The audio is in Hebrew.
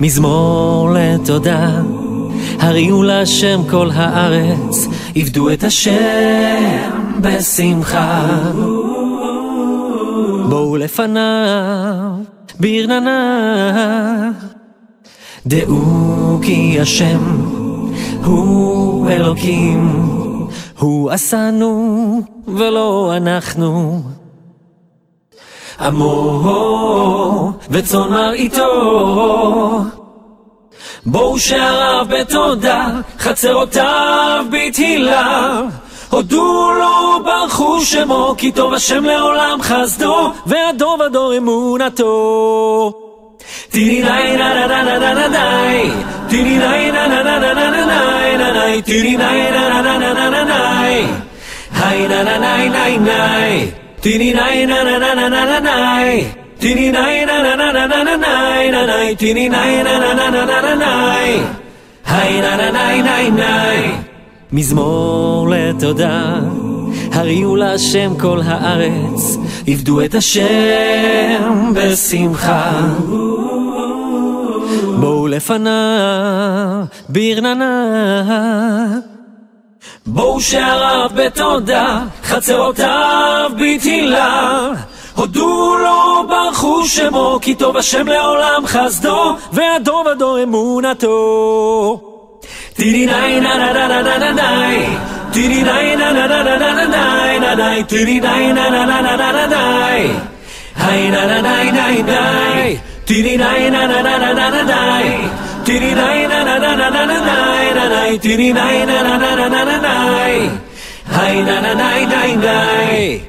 מזמור לתודה, הריעו להשם כל הארץ, עבדו את השם בשמחה. בואו לפניו, ברננה, דעו כי השם הוא אלוקים, הוא עשנו ולא אנחנו. עמו וצאן מרעיתו בואו שעריו בתודה, חצרותיו בתהילה. הודו לו, ברכו שמו, כי טוב השם לעולם חסדו, והדור ודור אמונתו. טיני ניי נה נה נה נה נה נה מזמור לתודה הריעו להשם כל הארץ, עבדו את השם בשמחה. לפניו ברננה. בואו שעריו בתודה, חצרותיו בתהילה. הודו לו, ברכו שמו, כי טוב השם לעולם חסדו, והדור ודור אמונתו. טירי נה נה נה נה נה נה ניי טירי נה נה נה נה נה נה ניי נה ניי טירי נה נה נה נה נה נה ניי היי נה נה ניי ניי ניי טירי ניי נה נה נה נה נה נה ניי טירי ניי נה נה נה נה נה נה ניי נה ניי טירי ניי נה נה נה נה נה נה ניי היי נה נה ניי ניי ניי